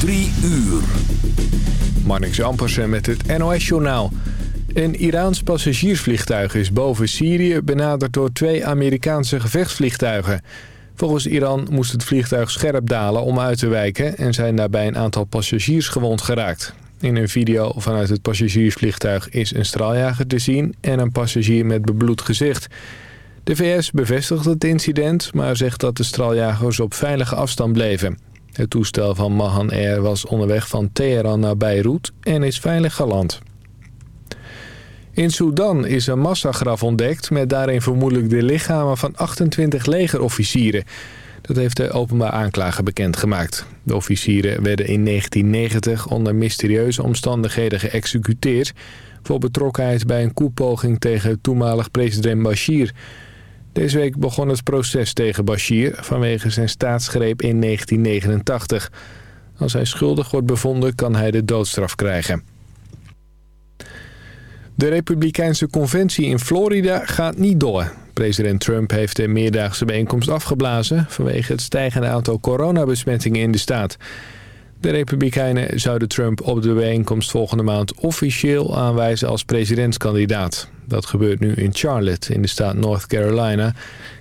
Drie uur. Marnix Ampersen met het NOS-journaal. Een Iraans passagiersvliegtuig is boven Syrië benaderd door twee Amerikaanse gevechtsvliegtuigen. Volgens Iran moest het vliegtuig scherp dalen om uit te wijken... en zijn daarbij een aantal passagiers gewond geraakt. In een video vanuit het passagiersvliegtuig is een straaljager te zien... en een passagier met bebloed gezicht. De VS bevestigt het incident, maar zegt dat de straaljagers op veilige afstand bleven. Het toestel van Mahan Air was onderweg van Teheran naar Beirut en is veilig geland. In Sudan is een massagraf ontdekt met daarin vermoedelijk de lichamen van 28 legerofficieren. Dat heeft de openbaar aanklager bekendgemaakt. De officieren werden in 1990 onder mysterieuze omstandigheden geëxecuteerd... voor betrokkenheid bij een koepoging tegen toenmalig president Bashir... Deze week begon het proces tegen Bashir vanwege zijn staatsgreep in 1989. Als hij schuldig wordt bevonden kan hij de doodstraf krijgen. De Republikeinse conventie in Florida gaat niet door. President Trump heeft de meerdaagse bijeenkomst afgeblazen... vanwege het stijgende aantal coronabesmettingen in de staat. De Republikeinen zouden Trump op de bijeenkomst volgende maand officieel aanwijzen als presidentskandidaat. Dat gebeurt nu in Charlotte in de staat North Carolina...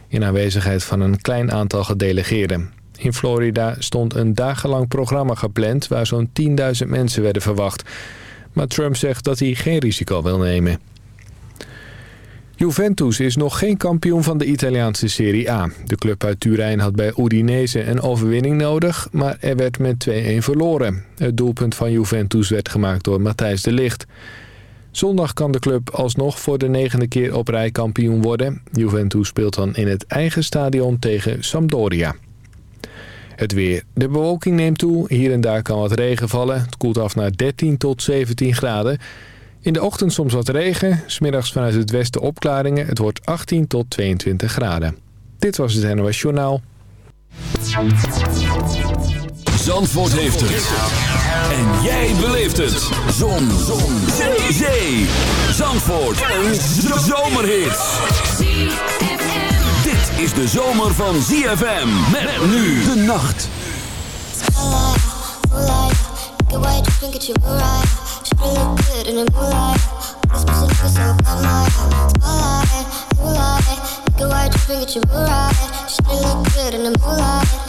in aanwezigheid van een klein aantal gedelegeerden. In Florida stond een dagenlang programma gepland... waar zo'n 10.000 mensen werden verwacht. Maar Trump zegt dat hij geen risico wil nemen. Juventus is nog geen kampioen van de Italiaanse Serie A. De club uit Turijn had bij Udinese een overwinning nodig, maar er werd met 2-1 verloren. Het doelpunt van Juventus werd gemaakt door Matthijs de Ligt. Zondag kan de club alsnog voor de negende keer op rij kampioen worden. Juventus speelt dan in het eigen stadion tegen Sampdoria. Het weer. De bewolking neemt toe. Hier en daar kan wat regen vallen. Het koelt af naar 13 tot 17 graden. In de ochtend soms wat regen. Smiddags vanuit het westen opklaringen. Het wordt 18 tot 22 graden. Dit was het NOS Journaal. Zandvoort heeft het. En jij beleeft het. Zon. Zon. Zee. Zee. Zandvoort. Een zomerhit. Dit is de zomer van ZFM. Met nu de nacht. you bring it you bring it your moonlight? She look good moonlight. Look good in the moonlight.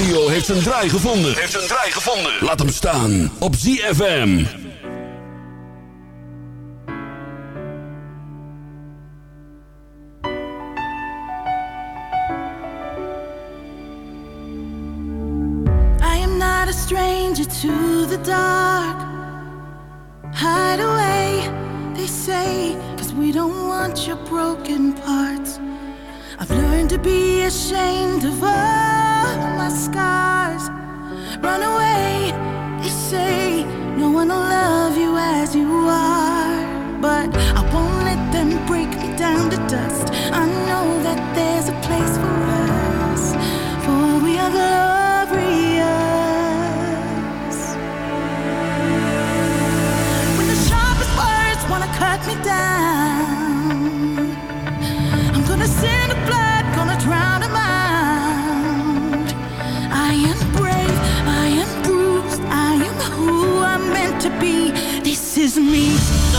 radio heeft zijn draai gevonden. Heeft zijn draai gevonden. Laat hem staan op ZFM. I am not a stranger to the dark. Hide away, they say, cause we don't want your broken parts. I've learned to be ashamed of all my scars. Run away, they say, no one will love you as you are. But I won't let them break me down to dust. I know that there's a place for us, for we are glorious. Is me.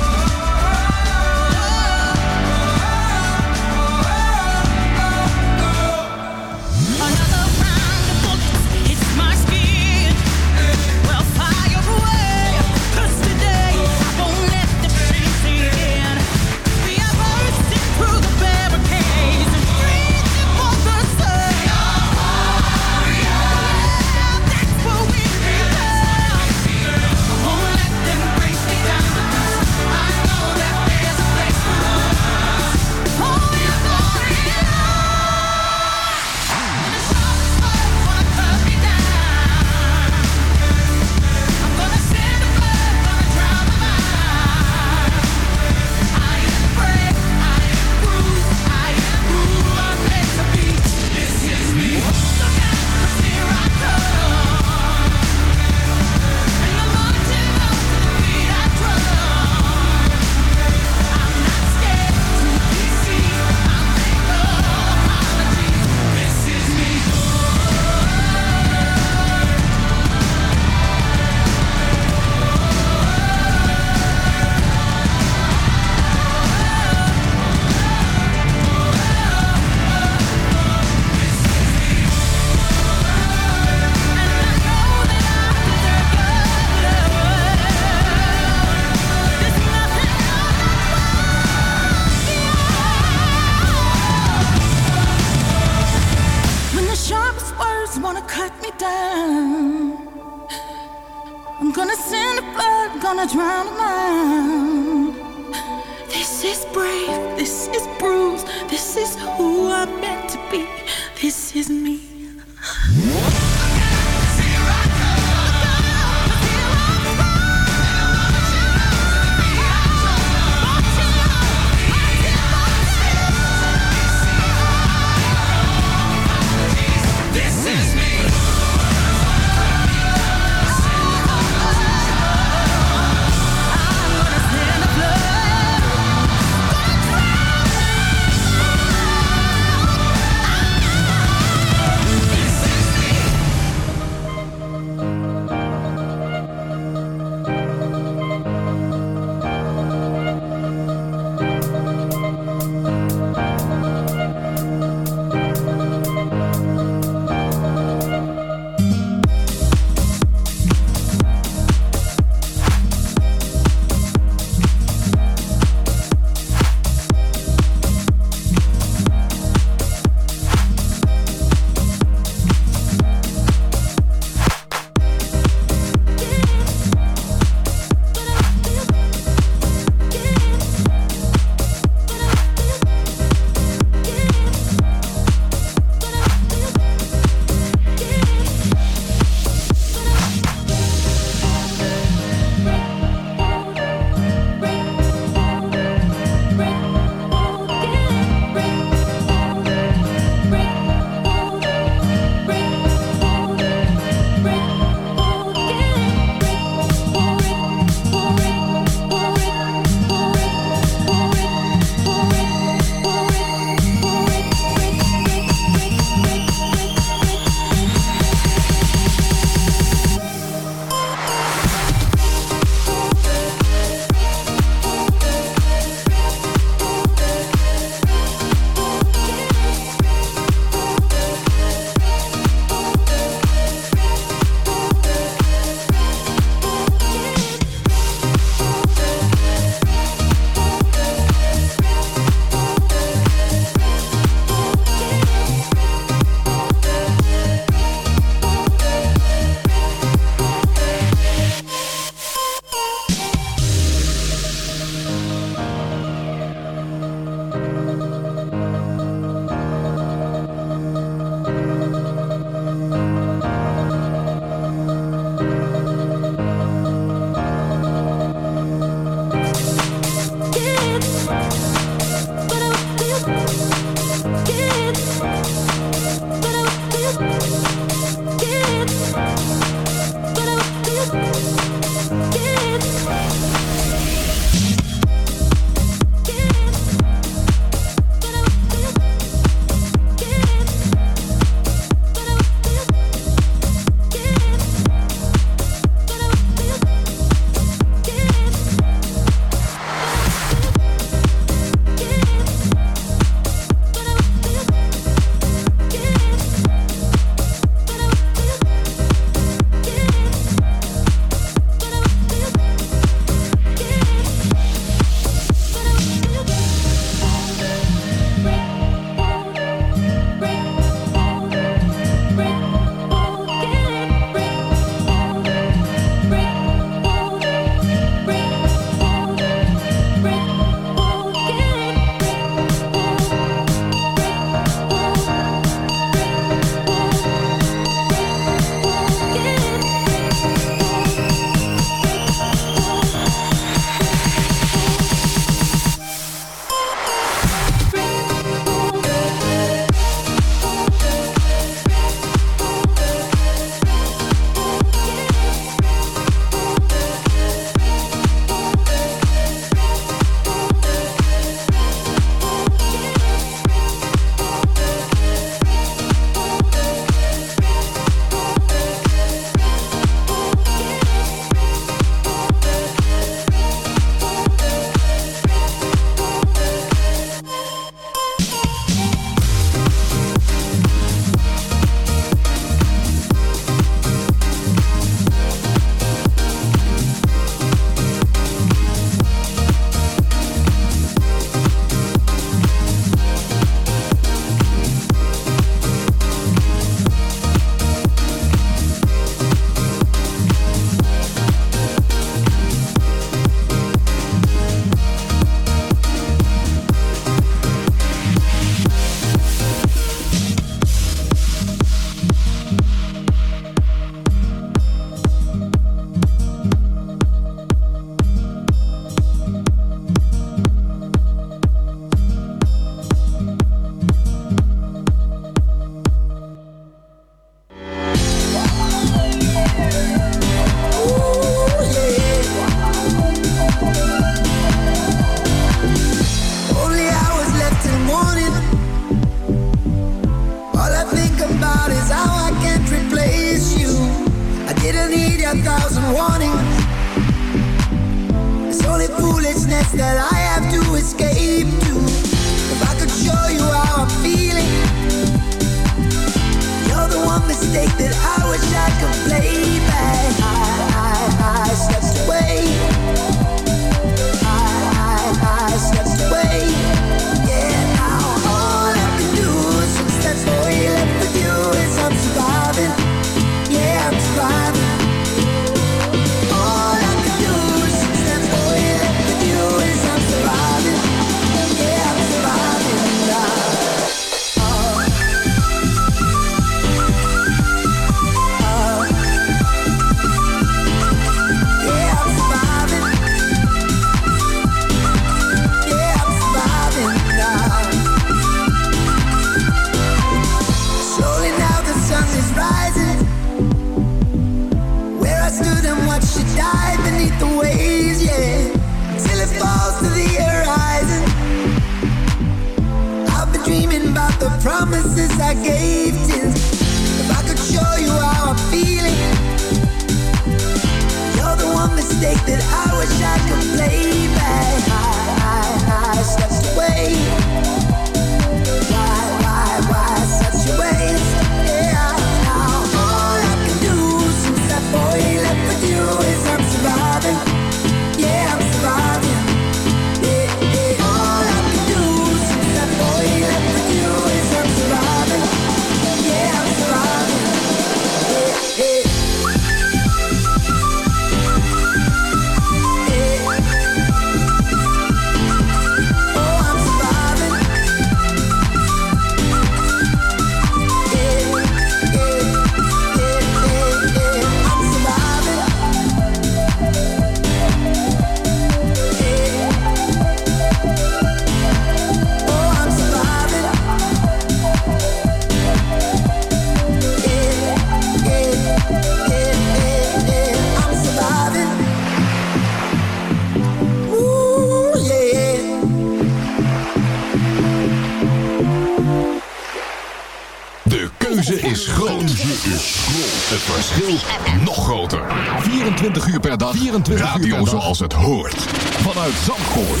24 uur per dag. 24 Radio uur zoals het hoort. Vanuit Zandvoort.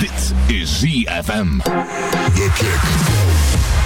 Dit is ZFM. The Kick.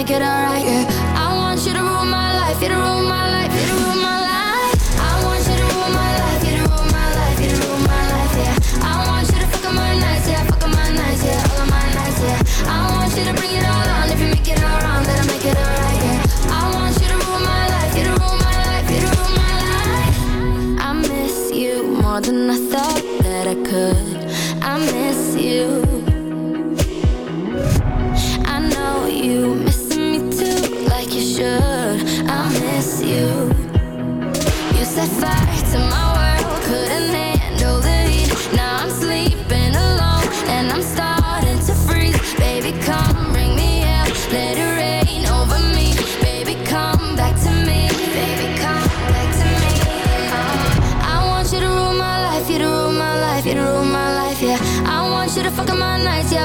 make it alright, yeah. I want you to rule my life, you to rule my life.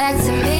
Back to me.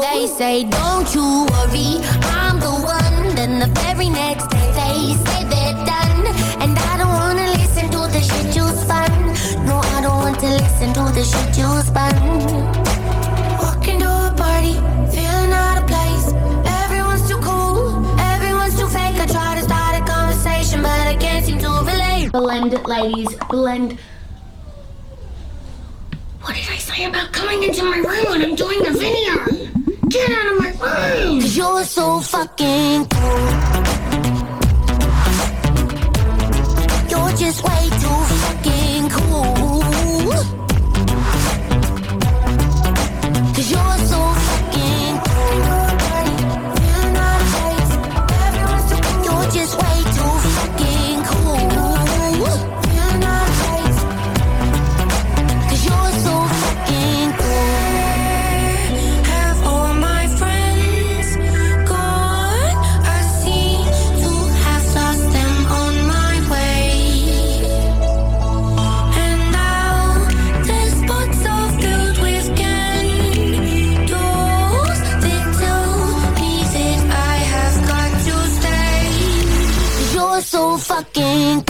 they say, don't you worry, I'm the one. Then the very next day they say they're done. And I don't wanna listen to the shit you spun. No, I don't want to listen to the shit you spun. Walking to a party, feeling out of place. Everyone's too cool, everyone's too fake. I try to start a conversation, but I can't seem to relate. Blend it, ladies, blend. What did I say about coming into my room when I'm doing a video? Get out of my room! Cause you're so fucking cool. You're just way fucking